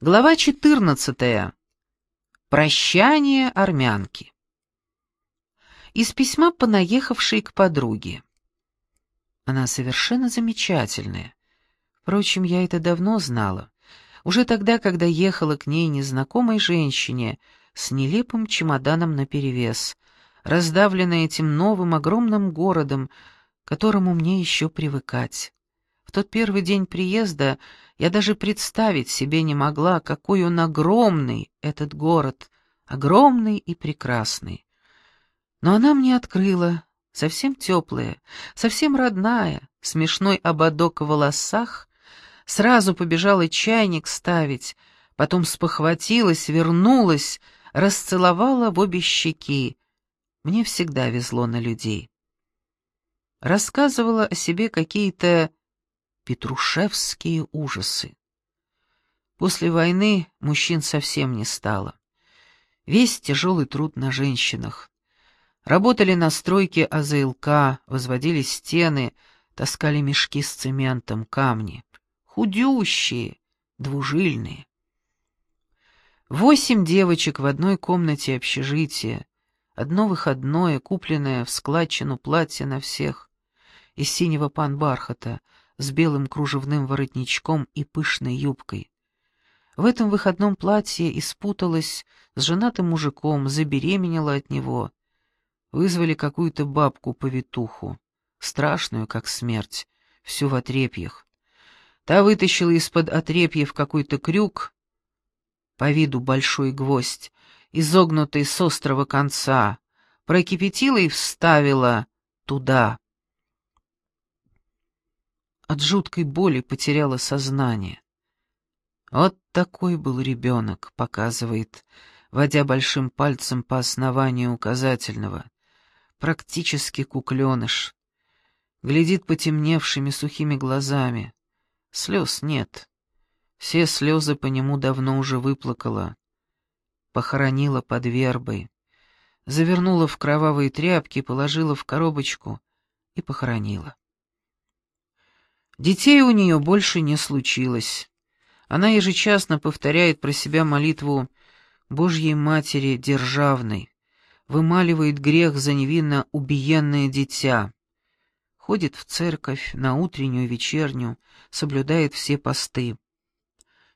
Глава 14. Прощание армянки. Из письма понаехавшей к подруге. Она совершенно замечательная. Впрочем, я это давно знала. Уже тогда, когда ехала к ней незнакомой женщине с нелепым чемоданом наперевес, раздавленная этим новым огромным городом, к которому мне еще привыкать. В тот первый день приезда я даже представить себе не могла, какой он огромный, этот город, огромный и прекрасный. Но она мне открыла, совсем теплая, совсем родная, смешной ободок в волосах, сразу побежала чайник ставить, потом спохватилась, вернулась, расцеловала в обе щеки. Мне всегда везло на людей. Рассказывала о себе какие-то петрушевские ужасы. После войны мужчин совсем не стало. Весь тяжелый труд на женщинах. Работали на стройке АЗЛК, возводили стены, таскали мешки с цементом, камни. Худющие, двужильные. Восемь девочек в одной комнате общежития, одно выходное, купленное в складчину платье на всех, из синего пан-бархата, с белым кружевным воротничком и пышной юбкой. В этом выходном платье испуталась с женатым мужиком, забеременела от него. Вызвали какую-то бабку-повитуху, страшную, как смерть, всю в отрепьях. Та вытащила из-под отрепьев какой-то крюк, по виду большой гвоздь, изогнутый с острого конца, прокипятила и вставила туда от жуткой боли потеряла сознание. Вот такой был ребенок, показывает, водя большим пальцем по основанию указательного. Практически кукленыш. Глядит потемневшими сухими глазами. Слез нет. Все слезы по нему давно уже выплакала. Похоронила под вербой. Завернула в кровавые тряпки, положила в коробочку и похоронила. Детей у нее больше не случилось. Она ежечасно повторяет про себя молитву Божьей Матери Державной, вымаливает грех за невинно убиенное дитя, ходит в церковь на утреннюю и вечернюю, соблюдает все посты.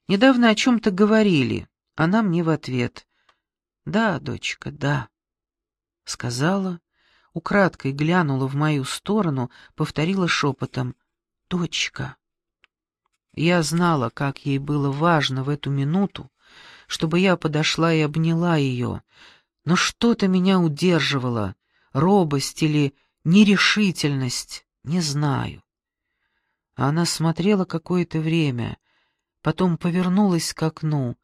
Недавно о чем-то говорили, она мне в ответ «Да, дочка, да», сказала, украдкой глянула в мою сторону, повторила шепотом дочка. Я знала, как ей было важно в эту минуту, чтобы я подошла и обняла ее, но что-то меня удерживало, робость или нерешительность, не знаю. Она смотрела какое-то время, потом повернулась к окну,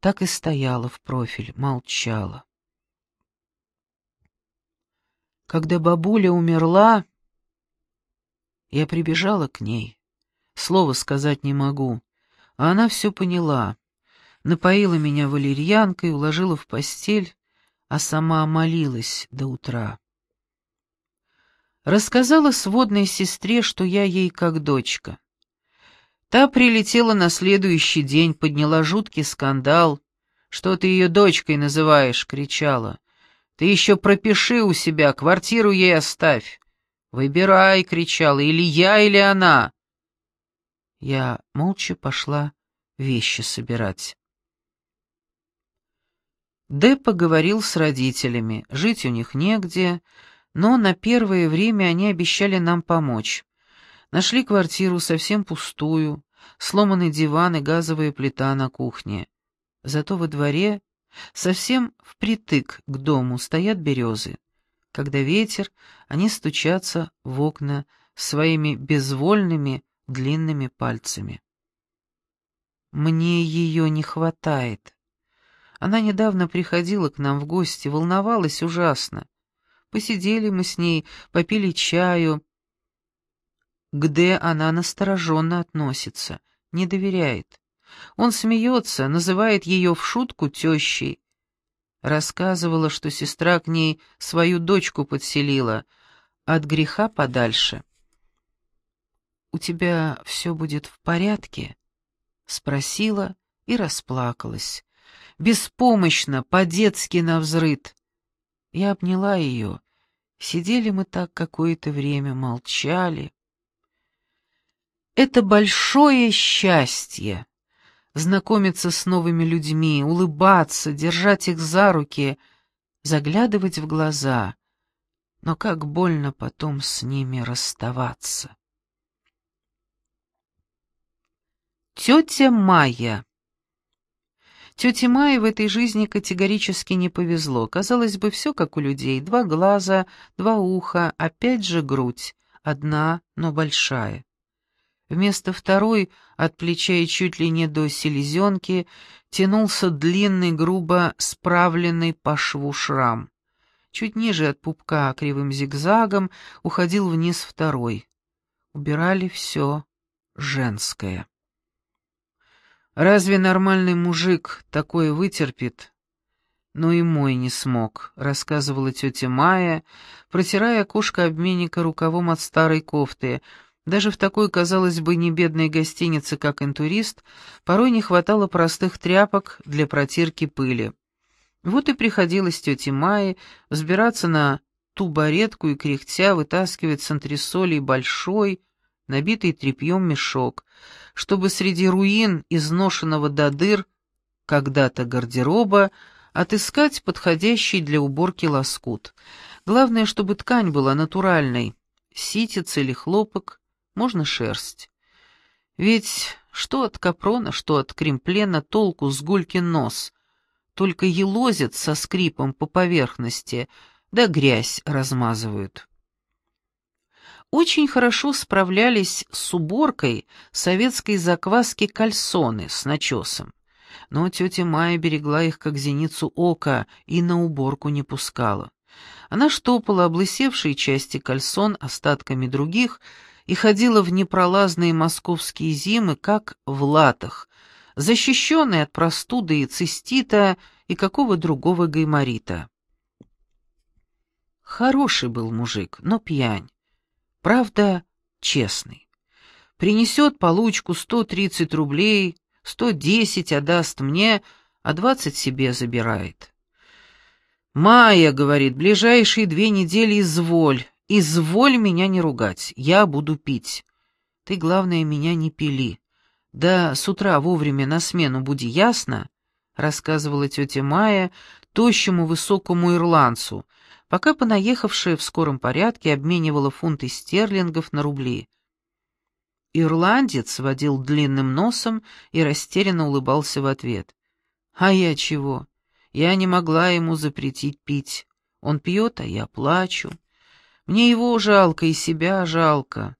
так и стояла в профиль, молчала. Когда бабуля умерла, я прибежала к ней. Слова сказать не могу. А она все поняла. Напоила меня валерьянкой, уложила в постель, а сама молилась до утра. Рассказала сводной сестре, что я ей как дочка. Та прилетела на следующий день, подняла жуткий скандал. «Что ты ее дочкой называешь?» — кричала. «Ты еще пропиши у себя, квартиру ей оставь. «Выбирай!» — кричала. «Или я, или она!» Я молча пошла вещи собирать. Д поговорил с родителями. Жить у них негде, но на первое время они обещали нам помочь. Нашли квартиру совсем пустую, сломанный диван и газовая плита на кухне. Зато во дворе, совсем впритык к дому, стоят березы. Когда ветер, они стучатся в окна своими безвольными длинными пальцами. Мне ее не хватает. Она недавно приходила к нам в гости, волновалась ужасно. Посидели мы с ней, попили чаю. Где она настороженно относится, не доверяет. Он смеется, называет ее в шутку тещей, Рассказывала, что сестра к ней свою дочку подселила, от греха подальше. «У тебя все будет в порядке?» — спросила, и расплакалась. Беспомощно, по-детски навзрыд. Я обняла ее. Сидели мы так какое-то время, молчали. Это большое счастье — знакомиться с новыми людьми, улыбаться, держать их за руки, заглядывать в глаза. Но как больно потом с ними расставаться. Тетя Майя Тете Майе в этой жизни категорически не повезло. Казалось бы, все как у людей. Два глаза, два уха, опять же грудь. Одна, но большая. Вместо второй, от плеча и чуть ли не до селезенки, тянулся длинный, грубо справленный по шву шрам. Чуть ниже от пупка кривым зигзагом уходил вниз второй. Убирали все женское. Разве нормальный мужик такое вытерпит? Ну и мой не смог, рассказывала тетя Майя, протирая окошко обменника рукавом от старой кофты. Даже в такой, казалось бы, небедной гостинице, как интурист, порой не хватало простых тряпок для протирки пыли. Вот и приходилось тете Майе взбираться на ту баретку и кряхтя вытаскивать с антресолей большой, набитый тряпьем мешок, чтобы среди руин изношенного до дыр когда-то гардероба отыскать подходящий для уборки лоскут. Главное, чтобы ткань была натуральной, ситец или хлопок, можно шерсть. Ведь что от капрона, что от кремплена толку с гулькин нос, только елозят со скрипом по поверхности, да грязь размазывают. Очень хорошо справлялись с уборкой советской закваски кальсоны с начесом. Но тетя Майя берегла их как зеницу ока и на уборку не пускала. Она штопала облысевшие части кальсон остатками других и ходила в непролазные московские зимы, как в латах, защищенной от простуды и цистита и какого другого гайморита. Хороший был мужик, но пьянь. Правда, честный. Принесет получку 130 рублей, 110 отдаст мне, а 20 себе забирает. «Майя, — говорит, — ближайшие две недели изволь, изволь меня не ругать, я буду пить. Ты, главное, меня не пили. Да с утра вовремя на смену буди, ясно?» — рассказывала тетя Майя тощему высокому ирландцу, пока понаехавшая в скором порядке обменивала фунты стерлингов на рубли. Ирландец водил длинным носом и растерянно улыбался в ответ. «А я чего? Я не могла ему запретить пить. Он пьет, а я плачу. Мне его жалко и себя жалко.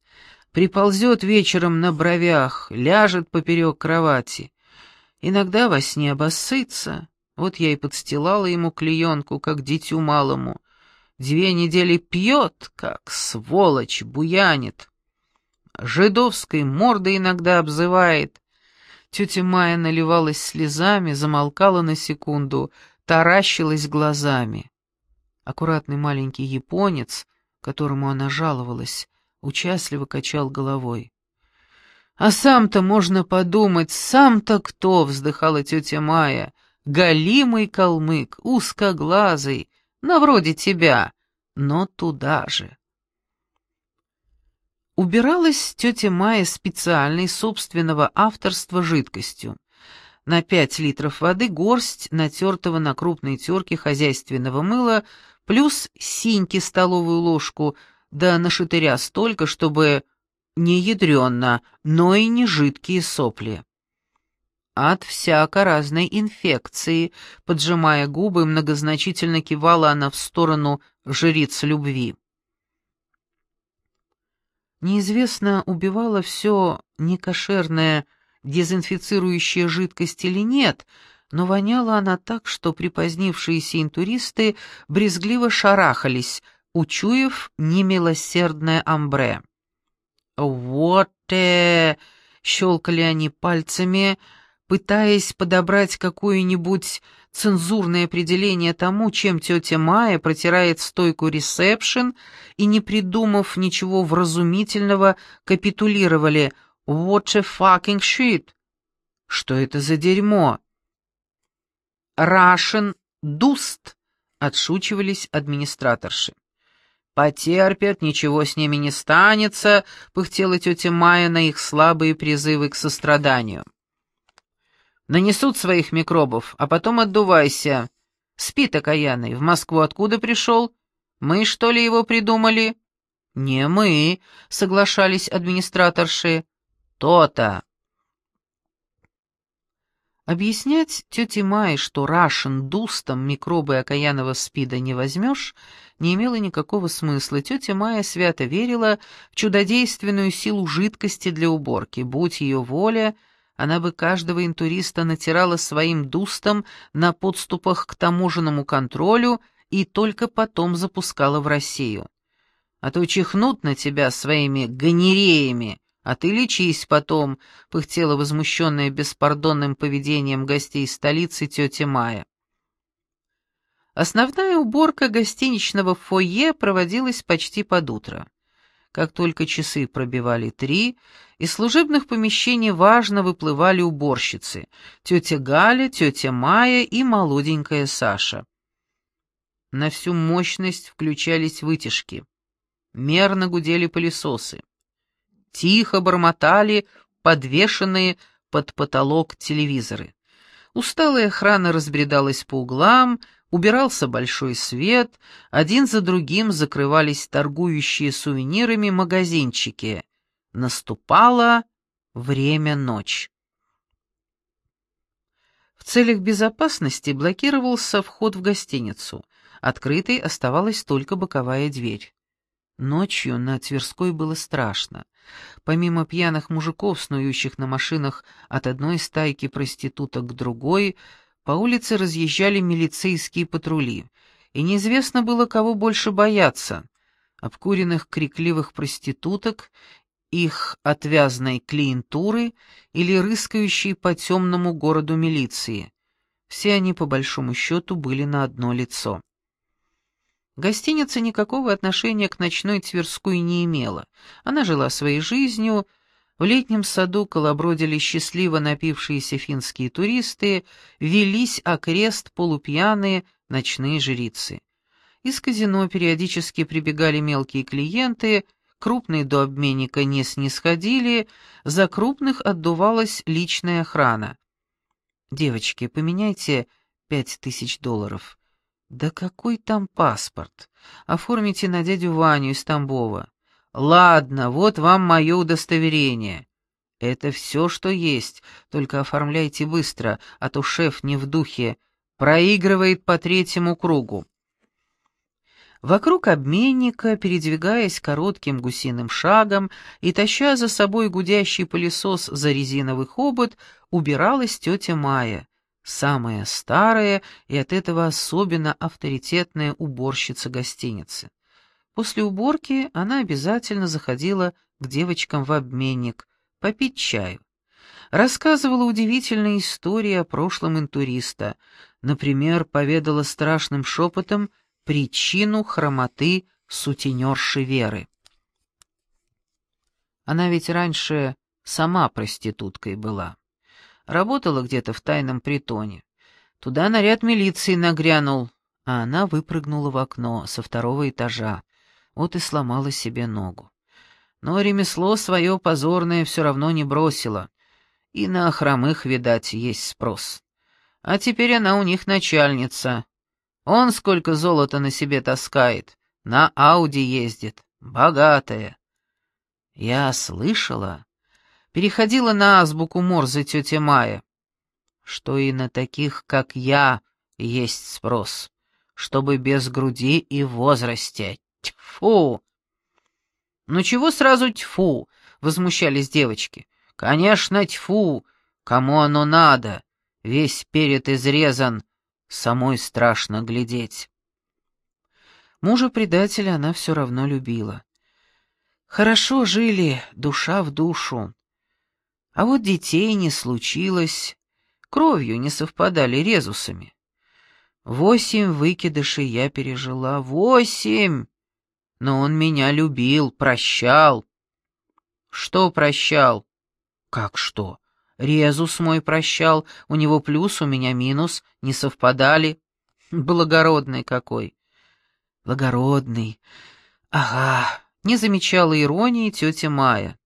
Приползет вечером на бровях, ляжет поперек кровати. Иногда во сне обоссытся. Вот я и подстилала ему клеенку, как дитю малому. Две недели пьет, как сволочь, буянит. Жидовской мордой иногда обзывает. Тетя Майя наливалась слезами, замолкала на секунду, таращилась глазами. Аккуратный маленький японец, которому она жаловалась, участливо качал головой. «А сам-то, можно подумать, сам-то кто?» — вздыхала тетя Майя. «Голимый калмык, узкоглазый, на вроде тебя, но туда же. Убиралась тетя Майя специальной собственного авторства жидкостью. На пять литров воды горсть натертого на крупной терке хозяйственного мыла плюс синьки столовую ложку, да на шатыря столько, чтобы не ядренно, но и не жидкие сопли. От всяко разной инфекции, поджимая губы, многозначительно кивала она в сторону жриц любви. Неизвестно, убивала все некошерная дезинфицирующая жидкость или нет, но воняла она так, что припозднившиеся интуристы брезгливо шарахались, учуяв немилосердное амбре. «Вот э!» — щелкали они пальцами — пытаясь подобрать какое-нибудь цензурное определение тому, чем тетя Майя протирает стойку ресепшн, и, не придумав ничего вразумительного, капитулировали «What a fucking shit!» Что это за дерьмо? Рашен Дуст, отшучивались администраторши. «Потерпят, ничего с ними не станется», — пыхтела тетя Майя на их слабые призывы к состраданию. «Нанесут своих микробов, а потом отдувайся. Спит окаянный. В Москву откуда пришел? Мы, что ли, его придумали?» «Не мы», — соглашались администраторши. «То-то». Объяснять тете Майе, что Рашен дустом микробы окаянного спида не возьмешь, не имело никакого смысла. Тетя Майя свято верила в чудодейственную силу жидкости для уборки. Будь ее воля, она бы каждого интуриста натирала своим дустом на подступах к таможенному контролю и только потом запускала в Россию. А то чихнут на тебя своими гонереями, «А ты лечись потом», — пыхтела возмущенная беспардонным поведением гостей столицы тетя Майя. Основная уборка гостиничного фойе проводилась почти под утро. Как только часы пробивали три, из служебных помещений важно выплывали уборщицы — тетя Галя, тетя Майя и молоденькая Саша. На всю мощность включались вытяжки. Мерно гудели пылесосы тихо бормотали подвешенные под потолок телевизоры. Усталая охрана разбредалась по углам, убирался большой свет, один за другим закрывались торгующие сувенирами магазинчики. Наступало время ночь. В целях безопасности блокировался вход в гостиницу. Открытой оставалась только боковая дверь. Ночью на Тверской было страшно. Помимо пьяных мужиков, снующих на машинах от одной стайки проституток к другой, по улице разъезжали милицейские патрули, и неизвестно было, кого больше бояться — обкуренных крикливых проституток, их отвязной клиентуры или рыскающей по темному городу милиции. Все они, по большому счету, были на одно лицо. Гостиница никакого отношения к ночной Тверской не имела. Она жила своей жизнью. В летнем саду колобродили счастливо напившиеся финские туристы, велись окрест полупьяные ночные жрицы. Из казино периодически прибегали мелкие клиенты, крупные до обменника не снисходили, за крупных отдувалась личная охрана. «Девочки, поменяйте пять тысяч долларов». «Да какой там паспорт? Оформите на дядю Ваню из Тамбова. Ладно, вот вам мое удостоверение. Это все, что есть, только оформляйте быстро, а то шеф не в духе, проигрывает по третьему кругу». Вокруг обменника, передвигаясь коротким гусиным шагом и таща за собой гудящий пылесос за резиновый хобот, убиралась тетя Майя, самая старая и от этого особенно авторитетная уборщица гостиницы. После уборки она обязательно заходила к девочкам в обменник попить чаю. Рассказывала удивительные истории о прошлом интуриста. Например, поведала страшным шепотом причину хромоты сутенерши Веры. Она ведь раньше сама проституткой была. Работала где-то в тайном притоне. Туда наряд милиции нагрянул, а она выпрыгнула в окно со второго этажа. Вот и сломала себе ногу. Но ремесло свое позорное все равно не бросила. И на хромых, видать, есть спрос. А теперь она у них начальница. Он сколько золота на себе таскает, на Ауди ездит, богатая. Я слышала, переходила на азбуку Морзе тетя Майя, что и на таких, как я, есть спрос, чтобы без груди и возрасте. Тьфу! «Ну чего сразу тьфу?» — возмущались девочки. «Конечно, тьфу! Кому оно надо? Весь перед изрезан, самой страшно глядеть». Мужа-предателя она все равно любила. Хорошо жили, душа в душу. А вот детей не случилось, кровью не совпадали резусами. Восемь выкидышей я пережила, восемь! Но он меня любил, прощал. Что прощал? Как что? Резус мой прощал, у него плюс, у меня минус, не совпадали. Благородный какой. Благородный. Ага, не замечала иронии тетя Майя.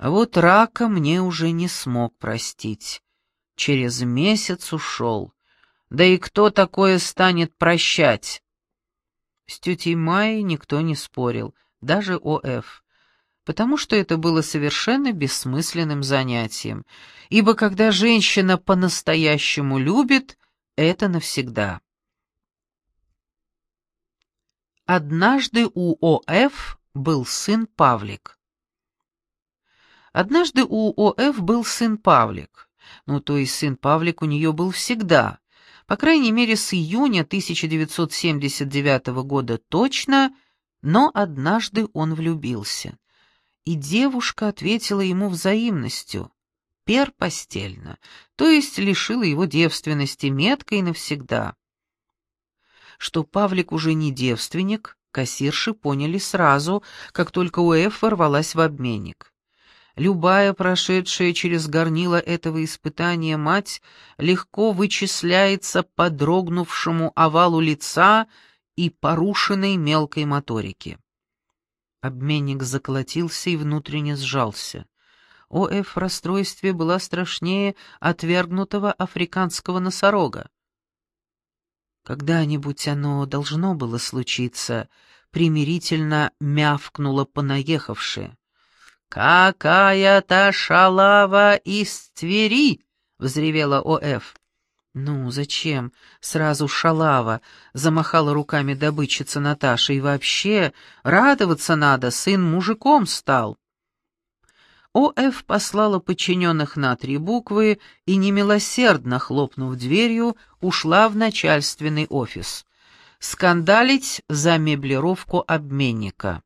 А вот рака мне уже не смог простить. Через месяц ушел. Да и кто такое станет прощать? С тетей Майей никто не спорил, даже ОФ потому что это было совершенно бессмысленным занятием, ибо когда женщина по-настоящему любит, это навсегда. Однажды у ОФ был сын Павлик. Однажды у ОФ был сын Павлик. Ну, то есть сын Павлик у нее был всегда. По крайней мере, с июня 1979 года точно, но однажды он влюбился и девушка ответила ему взаимностью, пер постельно, то есть лишила его девственности метко и навсегда. Что Павлик уже не девственник, кассирши поняли сразу, как только УЭФ ворвалась в обменник. Любая прошедшая через горнило этого испытания мать легко вычисляется по дрогнувшему овалу лица и порушенной мелкой моторике. Обменник заколотился и внутренне сжался. ОФ в расстройстве была страшнее отвергнутого африканского носорога. Когда-нибудь оно должно было случиться, примирительно мявкнула понаехавшая. «Какая-то шалава из Твери!» — взревела ОФ. «Ну, зачем? Сразу шалава!» — замахала руками добытчица Наташа. «И вообще, радоваться надо, сын мужиком стал!» ОФ послала подчиненных на три буквы и, немилосердно хлопнув дверью, ушла в начальственный офис. Скандалить за меблировку обменника.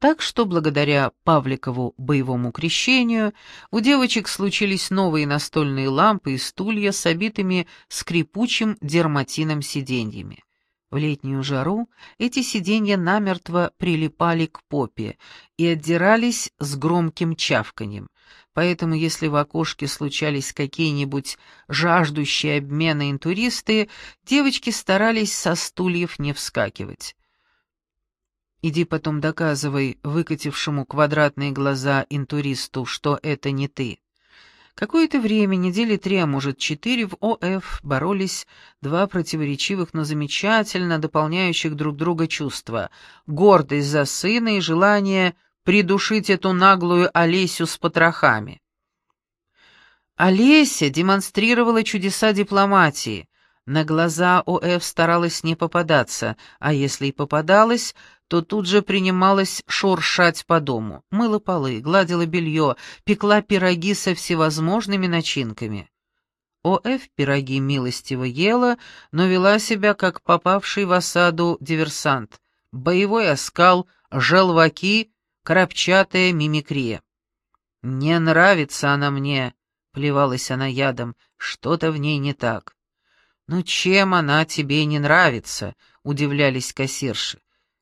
Так что благодаря Павликову боевому крещению у девочек случились новые настольные лампы и стулья с обитыми скрипучим дерматином сиденьями. В летнюю жару эти сиденья намертво прилипали к попе и отдирались с громким чавканьем, поэтому если в окошке случались какие-нибудь жаждущие обмена интуристы, девочки старались со стульев не вскакивать. Иди потом доказывай выкатившему квадратные глаза интуристу, что это не ты. Какое-то время, недели три, а может четыре, в ОФ боролись два противоречивых, но замечательно дополняющих друг друга чувства — гордость за сына и желание придушить эту наглую Олесю с потрохами. Олеся демонстрировала чудеса дипломатии. На глаза ОФ старалась не попадаться, а если и попадалась, то тут же принималась шуршать по дому, мыла полы, гладила белье, пекла пироги со всевозможными начинками. ОФ пироги милостиво ела, но вела себя как попавший в осаду диверсант. Боевой оскал, желваки, крапчатая мимикрия. «Не нравится она мне», — плевалась она ядом, — «что-то в ней не так». «Ну чем она тебе не нравится?» — удивлялись кассирши.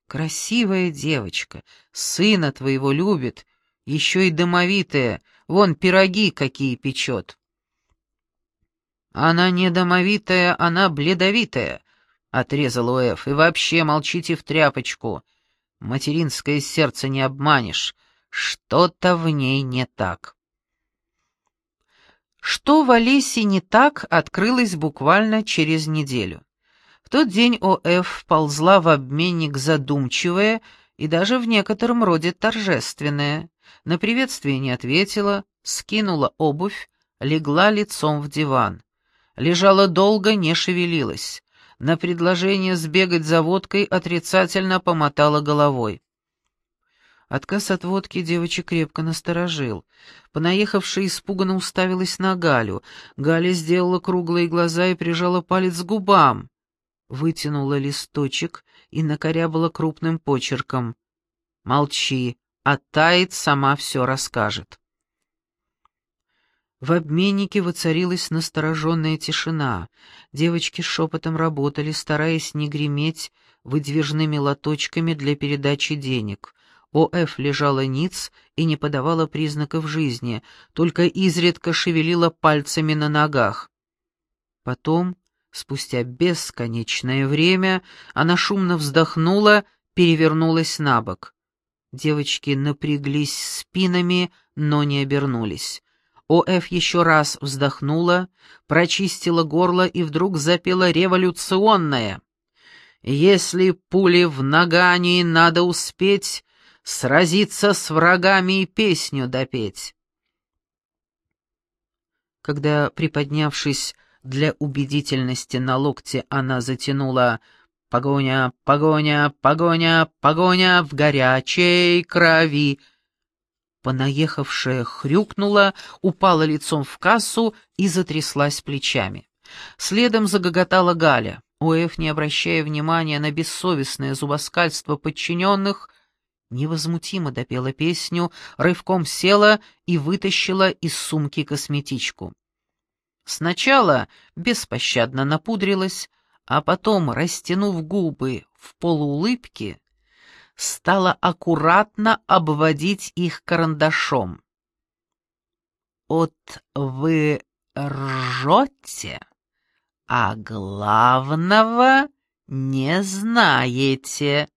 Красивая девочка, сына твоего любит, еще и домовитая, вон пироги какие печет. Она не домовитая, она бледовитая, — отрезал Уэф, — и вообще молчите в тряпочку. Материнское сердце не обманешь, что-то в ней не так. Что в Олесе не так, открылось буквально через неделю. Тот день ОФ ползла в обменник задумчивая и даже в некотором роде торжественная. На приветствие не ответила, скинула обувь, легла лицом в диван. Лежала долго, не шевелилась. На предложение сбегать за водкой отрицательно помотала головой. Отказ от водки девочек крепко насторожил. Понаехавшая испуганно уставилась на Галю. Галя сделала круглые глаза и прижала палец к губам вытянула листочек и накорябала крупным почерком. «Молчи, а тает сама все расскажет». В обменнике воцарилась настороженная тишина. Девочки шепотом работали, стараясь не греметь выдвижными лоточками для передачи денег. О.Ф. лежала ниц и не подавала признаков жизни, только изредка шевелила пальцами на ногах. Потом, спустя бесконечное время, она шумно вздохнула, перевернулась на бок. Девочки напряглись спинами, но не обернулись. О.Ф. еще раз вздохнула, прочистила горло и вдруг запела революционное. «Если пули в нагане надо успеть, сразиться с врагами и песню допеть». Когда, приподнявшись для убедительности на локте, она затянула «Погоня, погоня, погоня, погоня в горячей крови», Понаехавшая хрюкнула, упала лицом в кассу и затряслась плечами. Следом загоготала Галя. Оэф, не обращая внимания на бессовестное зубоскальство подчиненных, невозмутимо допела песню, рывком села и вытащила из сумки косметичку. Сначала беспощадно напудрилась, а потом, растянув губы в полуулыбке, стала аккуратно обводить их карандашом. «От вы ржете, а главного не знаете»,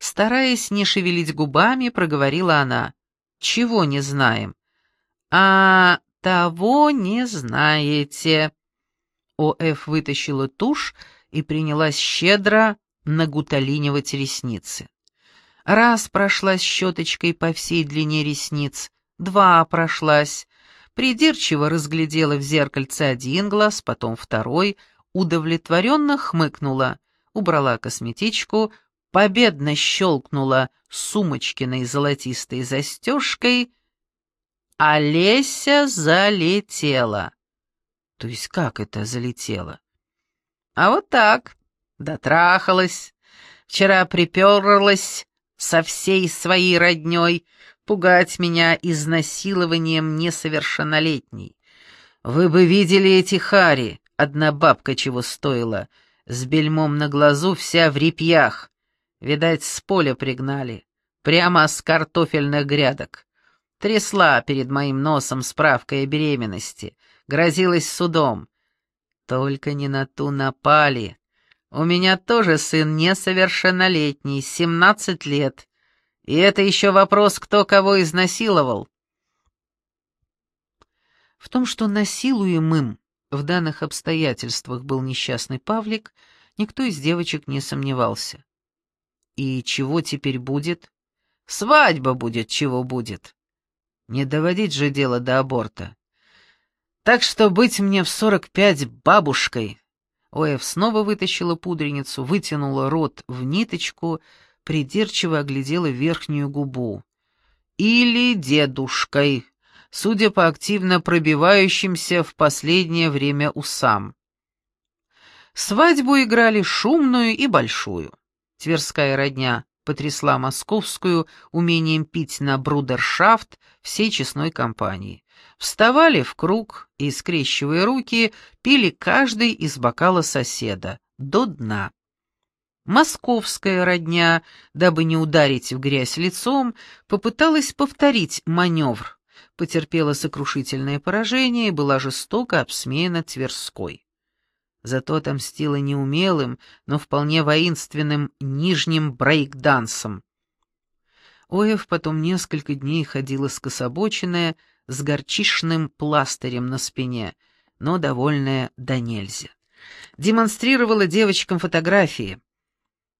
стараясь не шевелить губами, проговорила она. «Чего не знаем?» «А того не знаете». О.Ф. вытащила тушь и принялась щедро нагуталинивать ресницы. Раз прошлась щеточкой по всей длине ресниц, два прошлась, придирчиво разглядела в зеркальце один глаз, потом второй, удовлетворенно хмыкнула, убрала косметичку, победно щелкнула сумочкиной золотистой застежкой, а Леся залетела. То есть как это залетела? А вот так, дотрахалась, вчера приперлась, со всей своей роднёй, пугать меня изнасилованием несовершеннолетней. Вы бы видели эти хари, одна бабка чего стоила, с бельмом на глазу вся в репьях. Видать, с поля пригнали, прямо с картофельных грядок. Трясла перед моим носом справкой о беременности, грозилась судом. Только не на ту напали, у меня тоже сын несовершеннолетний, семнадцать лет. И это еще вопрос, кто кого изнасиловал. В том, что насилуемым в данных обстоятельствах был несчастный Павлик, никто из девочек не сомневался. И чего теперь будет? Свадьба будет, чего будет. Не доводить же дело до аборта. Так что быть мне в сорок пять бабушкой Оэв снова вытащила пудреницу, вытянула рот в ниточку, придирчиво оглядела верхнюю губу. «Или дедушкой», судя по активно пробивающимся в последнее время усам. Свадьбу играли шумную и большую. Тверская родня потрясла московскую умением пить на брудершафт всей честной компании вставали в круг и, скрещивая руки, пили каждый из бокала соседа, до дна. Московская родня, дабы не ударить в грязь лицом, попыталась повторить маневр, потерпела сокрушительное поражение и была жестоко обсмеяна Тверской. Зато отомстила неумелым, но вполне воинственным нижним брейкдансом. Оев потом несколько дней ходила скособоченная, с горчишным пластырем на спине, но довольная до нельзя. Демонстрировала девочкам фотографии.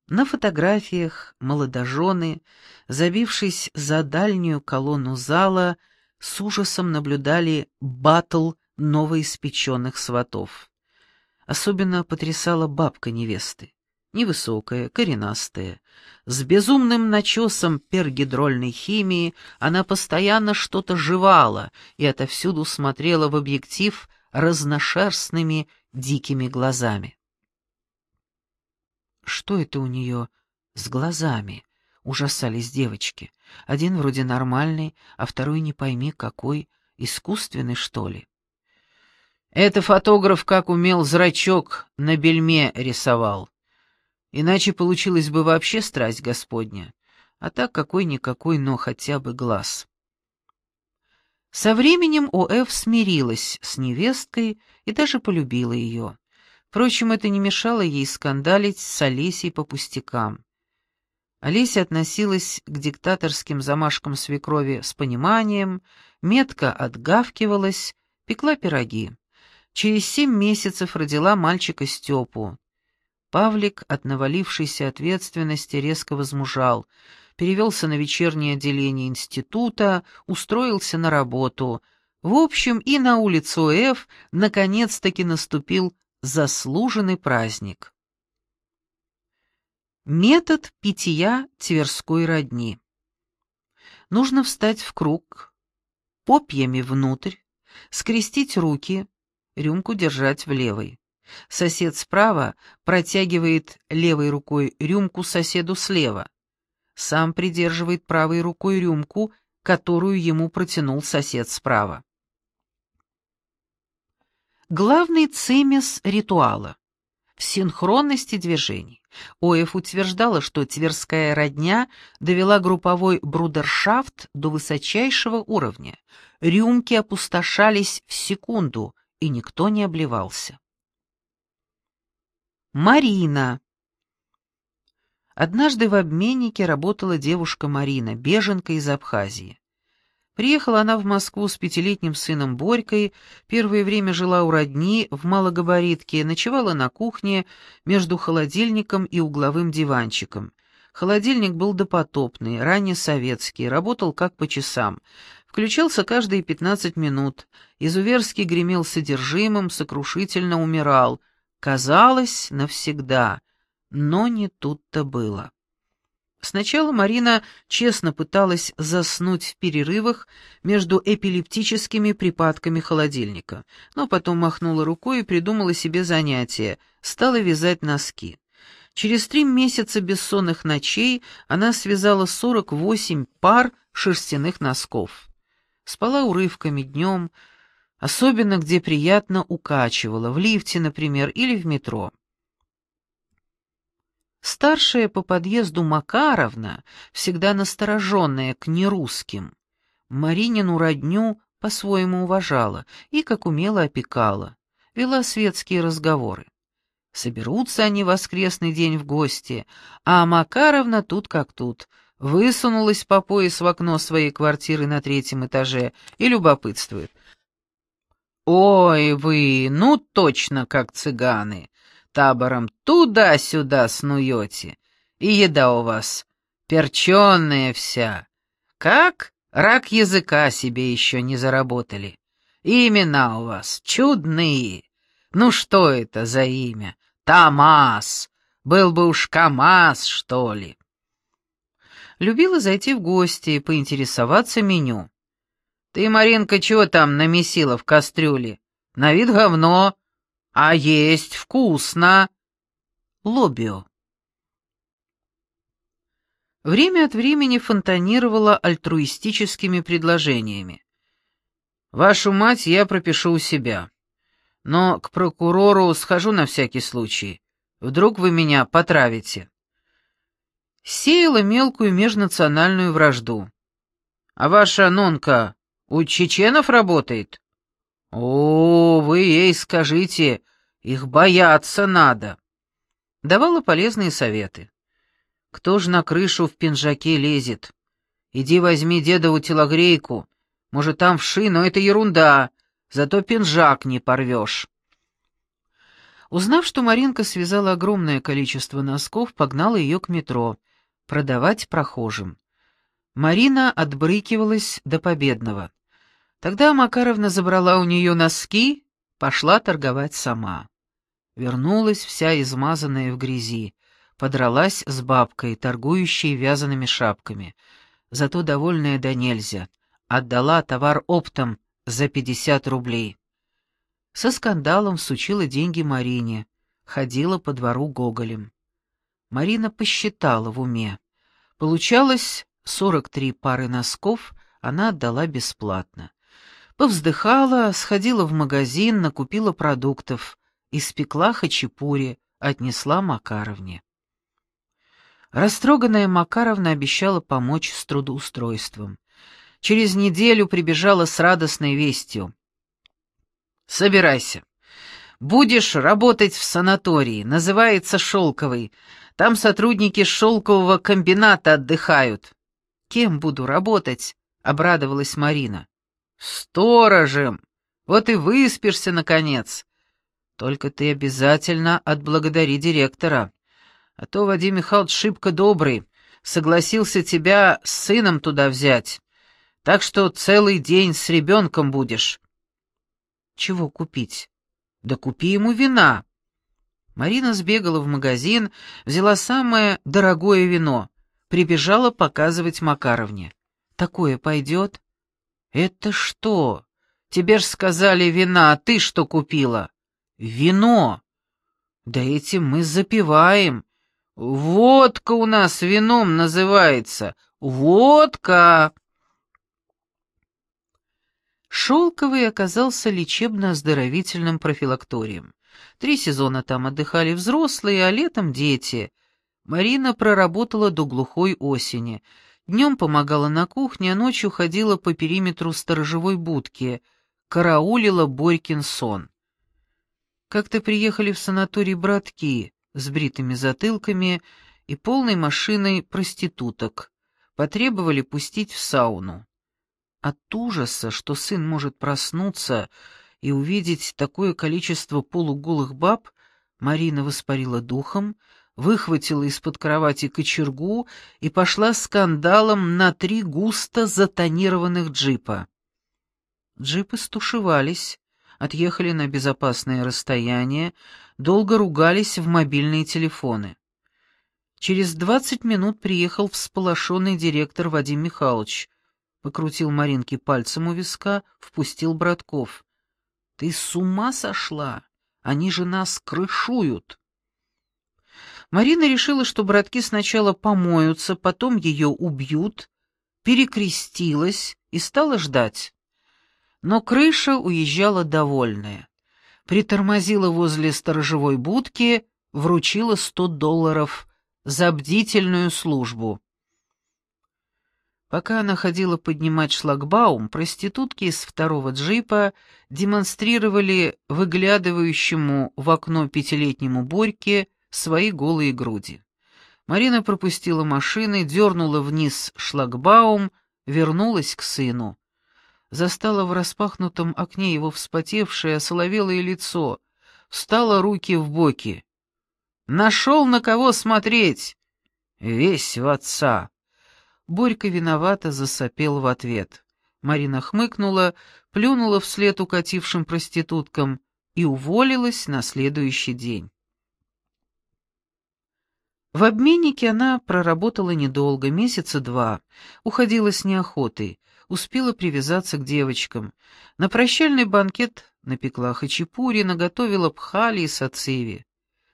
На фотографиях молодожены, забившись за дальнюю колонну зала, с ужасом наблюдали батл новоиспеченных сватов. Особенно потрясала бабка невесты невысокая, коренастая. С безумным начесом пергидрольной химии она постоянно что-то жевала и отовсюду смотрела в объектив разношерстными дикими глазами. «Что это у нее с глазами?» — ужасались девочки. Один вроде нормальный, а второй не пойми какой, искусственный, что ли. Это фотограф как умел зрачок на бельме рисовал. Иначе получилась бы вообще страсть Господня. а так какой-никакой, но хотя бы глаз. Со временем О.Ф. смирилась с невесткой и даже полюбила ее. Впрочем, это не мешало ей скандалить с Олесей по пустякам. Олеся относилась к диктаторским замашкам свекрови с пониманием, метко отгавкивалась, пекла пироги. Через семь месяцев родила мальчика Степу. Павлик от навалившейся ответственности резко возмужал — перевелся на вечернее отделение института, устроился на работу. В общем, и на улицу Ф наконец-таки наступил заслуженный праздник. Метод питья тверской родни. Нужно встать в круг, попьями внутрь, скрестить руки, рюмку держать в левой. Сосед справа протягивает левой рукой рюмку соседу слева сам придерживает правой рукой рюмку, которую ему протянул сосед справа. Главный цимес ритуала — в синхронности движений. Оев утверждала, что тверская родня довела групповой брудершафт до высочайшего уровня. Рюмки опустошались в секунду, и никто не обливался. Марина Однажды в обменнике работала девушка Марина, беженка из Абхазии. Приехала она в Москву с пятилетним сыном Борькой, первое время жила у родни в малогабаритке, ночевала на кухне между холодильником и угловым диванчиком. Холодильник был допотопный, раннесоветский, работал как по часам. Включался каждые пятнадцать минут, изуверски гремел содержимым, сокрушительно умирал. Казалось, навсегда — но не тут-то было. Сначала Марина честно пыталась заснуть в перерывах между эпилептическими припадками холодильника, но потом махнула рукой и придумала себе занятие, стала вязать носки. Через три месяца бессонных ночей она связала 48 пар шерстяных носков. Спала урывками днем, особенно где приятно укачивала, в лифте, например, или в метро. Старшая по подъезду Макаровна, всегда настороженная к нерусским, Маринину родню по-своему уважала и, как умело, опекала, вела светские разговоры. Соберутся они воскресный день в гости, а Макаровна тут как тут, высунулась по пояс в окно своей квартиры на третьем этаже и любопытствует. «Ой вы, ну точно как цыганы! табором туда-сюда снуете, и еда у вас перченная вся. Как? Рак языка себе еще не заработали. И имена у вас чудные. Ну что это за имя? Тамас. Был бы уж КамАЗ, что ли. Любила зайти в гости и поинтересоваться меню. «Ты, Маринка, чего там намесила в кастрюле? На вид говно, а есть вкусно. Лобио. Время от времени фонтанировала альтруистическими предложениями. «Вашу мать я пропишу у себя. Но к прокурору схожу на всякий случай. Вдруг вы меня потравите». Сеяла мелкую межнациональную вражду. «А ваша нонка у чеченов работает?» «О, вы ей скажите, их бояться надо!» Давала полезные советы. «Кто ж на крышу в пинжаке лезет? Иди возьми дедову телогрейку. Может, там вши, но это ерунда, зато пинжак не порвешь». Узнав, что Маринка связала огромное количество носков, погнала ее к метро, продавать прохожим. Марина отбрыкивалась до победного. Тогда Макаровна забрала у нее носки, пошла торговать сама. Вернулась вся измазанная в грязи, подралась с бабкой, торгующей вязаными шапками. Зато довольная до нельзя, отдала товар оптом за пятьдесят рублей. Со скандалом сучила деньги Марине, ходила по двору гоголем. Марина посчитала в уме. Получалось сорок три пары носков она отдала бесплатно. Повздыхала, сходила в магазин, накупила продуктов, испекла хачапури, отнесла Макаровне. Растроганная Макаровна обещала помочь с трудоустройством. Через неделю прибежала с радостной вестью. «Собирайся. Будешь работать в санатории, называется «Шелковый». Там сотрудники шелкового комбината отдыхают». «Кем буду работать?» — обрадовалась Марина. «Сторожем. Вот и выспишься, наконец. Только ты обязательно отблагодари директора. А то Вадим Михайлович шибко добрый, согласился тебя с сыном туда взять. Так что целый день с ребенком будешь». «Чего купить?» «Да купи ему вина». Марина сбегала в магазин, взяла самое дорогое вино, прибежала показывать Макаровне. «Такое пойдет?» «Это что? Тебе ж сказали вина, а ты что купила?» «Вино!» «Да этим мы запиваем. Водка у нас вином называется. Водка!» Шелковый оказался лечебно-оздоровительным профилакторием. Три сезона там отдыхали взрослые, а летом дети. Марина проработала до глухой осени. Днем помогала на кухне, а ночью ходила по периметру сторожевой будки, караулила Борькин сон. Как-то приехали в санаторий братки с бритыми затылками и полной машиной проституток. Потребовали пустить в сауну. От ужаса, что сын может проснуться и увидеть такое количество полуголых баб, Марина воспарила духом, выхватила из-под кровати кочергу и пошла скандалом на три густо затонированных джипа. Джипы стушевались, отъехали на безопасное расстояние, долго ругались в мобильные телефоны. Через двадцать минут приехал всполошенный директор Вадим Михайлович, покрутил Маринке пальцем у виска, впустил Братков. «Ты с ума сошла? Они же нас крышуют!» Марина решила, что братки сначала помоются, потом ее убьют, перекрестилась и стала ждать. Но крыша уезжала довольная. Притормозила возле сторожевой будки, вручила сто долларов за бдительную службу. Пока она ходила поднимать шлагбаум, проститутки из второго джипа демонстрировали выглядывающему в окно пятилетнему Борьке свои голые груди. Марина пропустила машины, дернула вниз шлагбаум, вернулась к сыну. Застала в распахнутом окне его вспотевшее, соловелое лицо, встала руки в боки. «Нашел на кого смотреть!» «Весь в отца!» Борька виновато засопел в ответ. Марина хмыкнула, плюнула вслед укатившим проституткам и уволилась на следующий день. В обменнике она проработала недолго, месяца два, уходила с неохотой, успела привязаться к девочкам. На прощальный банкет напекла хачапури, наготовила пхали и сациви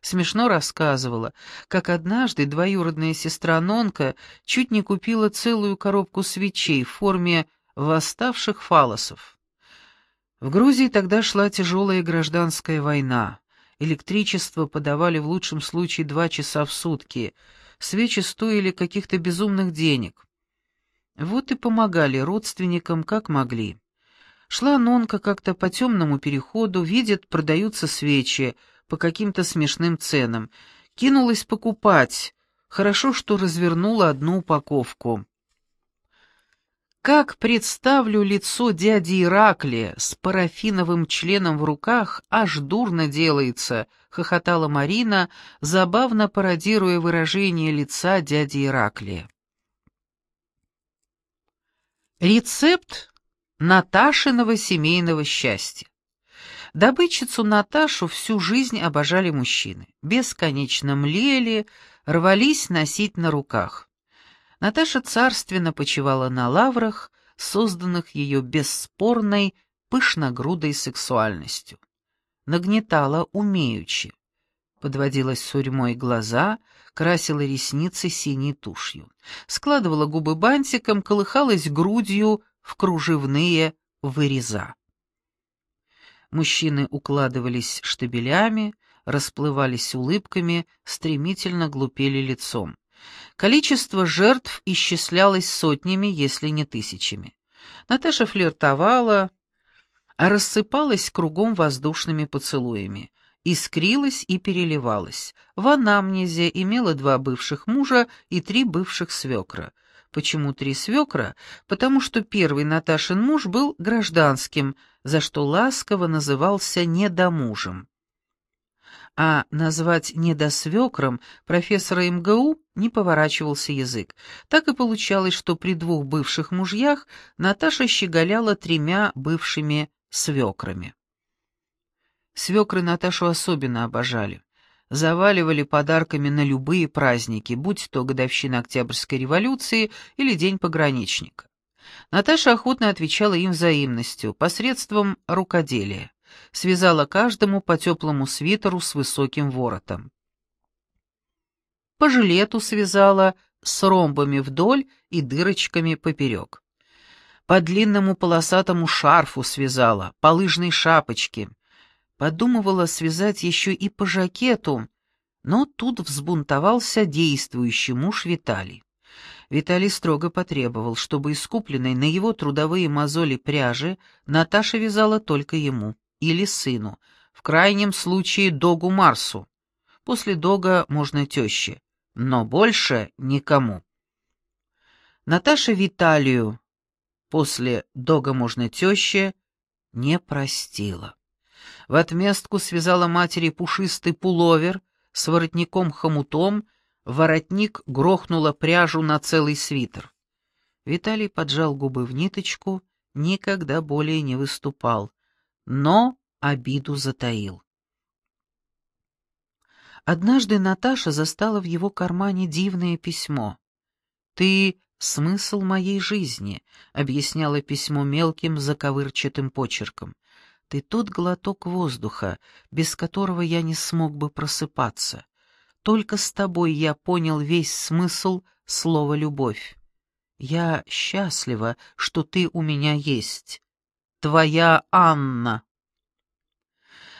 смешно рассказывала, как однажды двоюродная сестра Нонка чуть не купила целую коробку свечей в форме восставших фалосов. В Грузии тогда шла тяжелая гражданская война. Электричество подавали в лучшем случае два часа в сутки. Свечи стоили каких-то безумных денег. Вот и помогали родственникам как могли. Шла Нонка как-то по темному переходу, видит, продаются свечи — по каким-то смешным ценам. Кинулась покупать. Хорошо, что развернула одну упаковку. Как представлю лицо дяди Ираклия с парафиновым членом в руках, аж дурно делается, хохотала Марина, забавно пародируя выражение лица дяди Ираклия. Рецепт Наташиного семейного счастья. Добытчицу Наташу всю жизнь обожали мужчины. Бесконечно млели, рвались носить на руках. Наташа царственно почивала на лаврах, созданных ее бесспорной, пышногрудой сексуальностью. Нагнетала умеючи. Подводила сурьмой глаза, красила ресницы синей тушью. Складывала губы бантиком, колыхалась грудью в кружевные выреза. Мужчины укладывались штабелями, расплывались улыбками, стремительно глупели лицом. Количество жертв исчислялось сотнями, если не тысячами. Наташа флиртовала, а рассыпалась кругом воздушными поцелуями, искрилась и переливалась. В анамнезе имела два бывших мужа и три бывших свекра. Почему три свекра? Потому что первый Наташин муж был гражданским, за что ласково назывался недомужем. А назвать недосвекром профессора МГУ не поворачивался язык. Так и получалось, что при двух бывших мужьях Наташа щеголяла тремя бывшими свекрами. Свекры Наташу особенно обожали. Заваливали подарками на любые праздники, будь то годовщина Октябрьской революции или День пограничника. Наташа охотно отвечала им взаимностью, посредством рукоделия. Связала каждому по теплому свитеру с высоким воротом. По жилету связала с ромбами вдоль и дырочками поперек. По длинному полосатому шарфу связала, по лыжной шапочке — Подумывала связать еще и по жакету, но тут взбунтовался действующий муж Виталий. Виталий строго потребовал, чтобы искупленной на его трудовые мозоли пряжи Наташа вязала только ему или сыну, в крайнем случае догу Марсу. После дога можно теще, но больше никому. Наташа Виталию после дога можно теще не простила. В отместку связала матери пушистый пуловер с воротником-хомутом, воротник грохнула пряжу на целый свитер. Виталий поджал губы в ниточку, никогда более не выступал, но обиду затаил. Однажды Наташа застала в его кармане дивное письмо. «Ты — смысл моей жизни», — объясняло письмо мелким заковырчатым почерком. Ты тот глоток воздуха, без которого я не смог бы просыпаться. Только с тобой я понял весь смысл слова «любовь». Я счастлива, что ты у меня есть. Твоя Анна.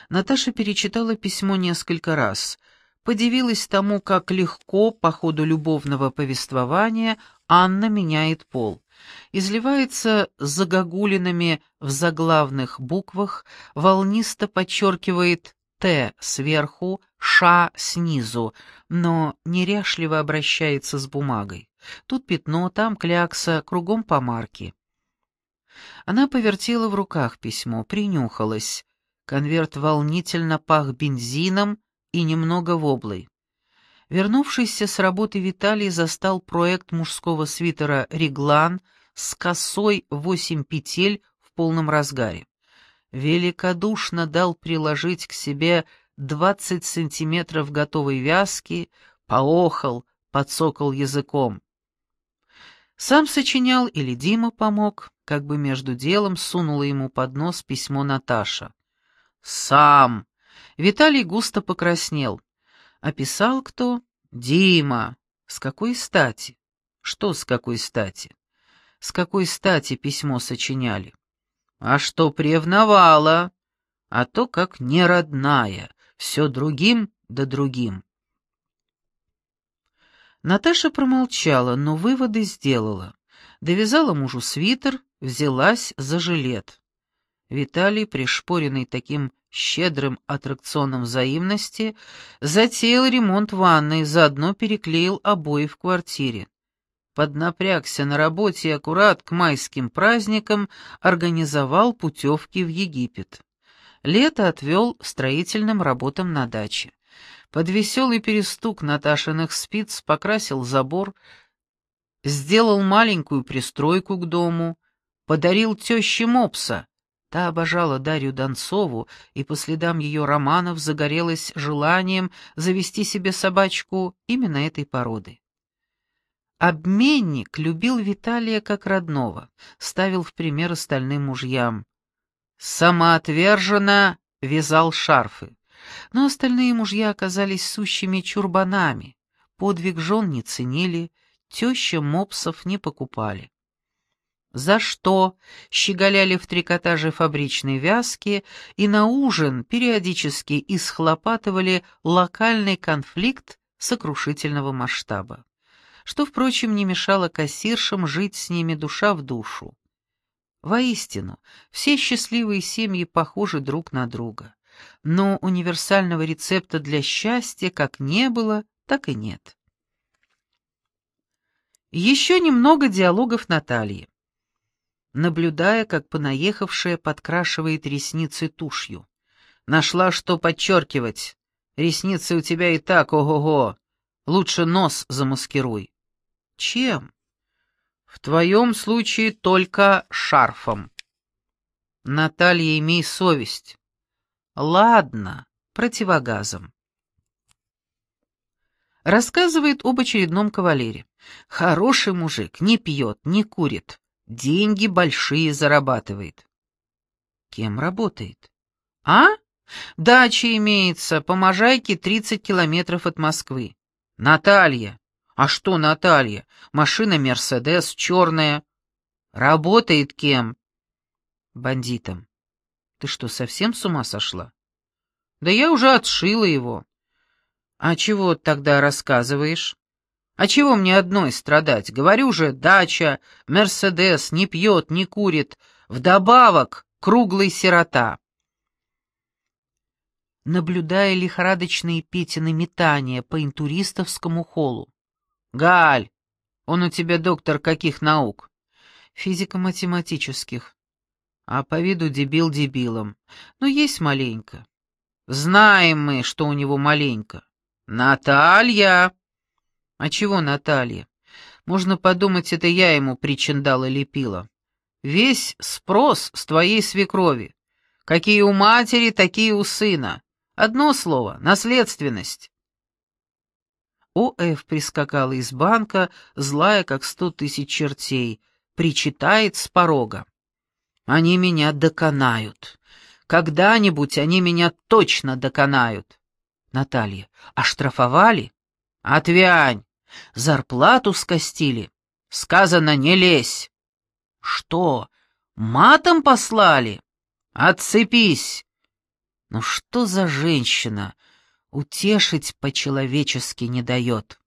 Наташа перечитала письмо несколько раз, подивилась тому, как легко по ходу любовного повествования Анна меняет пол изливается загогулинами в заглавных буквах, волнисто подчеркивает «Т» сверху, «Ш» снизу, но неряшливо обращается с бумагой. Тут пятно, там клякса, кругом помарки. Она повертела в руках письмо, принюхалась. Конверт волнительно пах бензином и немного воблой. Вернувшийся с работы Виталий застал проект мужского свитера «Реглан» с косой восемь петель в полном разгаре. Великодушно дал приложить к себе двадцать сантиметров готовой вязки, поохал, подсокал языком. Сам сочинял или Дима помог, как бы между делом сунула ему под нос письмо Наташа. «Сам!» Виталий густо покраснел. «Описал кто?» «Дима!» «С какой стати?» «Что с какой стати?» С какой стати письмо сочиняли. А что превновала, а то как неродная, все другим да другим. Наташа промолчала, но выводы сделала. Довязала мужу свитер, взялась за жилет. Виталий, пришпоренный таким щедрым аттракционом взаимности, затеял ремонт ванной, заодно переклеил обои в квартире поднапрягся на работе и аккурат к майским праздникам организовал путевки в Египет. Лето отвел строительным работам на даче. Под веселый перестук Наташиных спиц покрасил забор, сделал маленькую пристройку к дому, подарил теще мопса. Та обожала Дарью Донцову и по следам ее романов загорелась желанием завести себе собачку именно этой породы. Обменник любил Виталия как родного, ставил в пример остальным мужьям. Самоотверженно вязал шарфы. Но остальные мужья оказались сущими чурбанами, подвиг жен не ценили, теща мопсов не покупали. За что щеголяли в трикотаже фабричной вязки и на ужин периодически исхлопатывали локальный конфликт сокрушительного масштаба. Что, впрочем, не мешало кассиршам жить с ними душа в душу. Воистину, все счастливые семьи похожи друг на друга, но универсального рецепта для счастья как не было, так и нет. Еще немного диалогов Натальи. Наблюдая, как понаехавшая подкрашивает ресницы тушью. Нашла, что подчеркивать. Ресницы у тебя и так, ого-го. Лучше нос замаскируй. Чем? В твоем случае только шарфом. Наталья, имей совесть. Ладно, противогазом. Рассказывает об очередном кавалере. Хороший мужик, не пьет, не курит, деньги большие зарабатывает. Кем работает? А? Дача имеется, по Можайке 30 километров от Москвы. Наталья. А что Наталья? Машина Мерседес, черная. Работает кем? Бандитом. Ты что, совсем с ума сошла? Да я уже отшила его. А чего тогда рассказываешь? А чего мне одной страдать? Говорю же, дача, Мерседес, не пьет, не курит. Вдобавок, круглый сирота наблюдая лихорадочные Петины метания по интуристовскому холлу. «Галь, он у тебя доктор каких наук?» «Физико-математических». «А по виду дебил дебилом. Но есть маленько». «Знаем мы, что у него маленько». «Наталья!» «А чего Наталья? Можно подумать, это я ему причиндала лепила. Весь спрос с твоей свекрови. Какие у матери, такие у сына. Одно слово — наследственность. О.Ф. прискакала из банка, злая, как сто тысяч чертей, причитает с порога. Они меня доконают. Когда-нибудь они меня точно доконают. Наталья, оштрафовали? Отвянь. Зарплату скостили. Сказано, не лезь. Что, матом послали? Отцепись. Ну что за женщина? Утешить по-человечески не дает.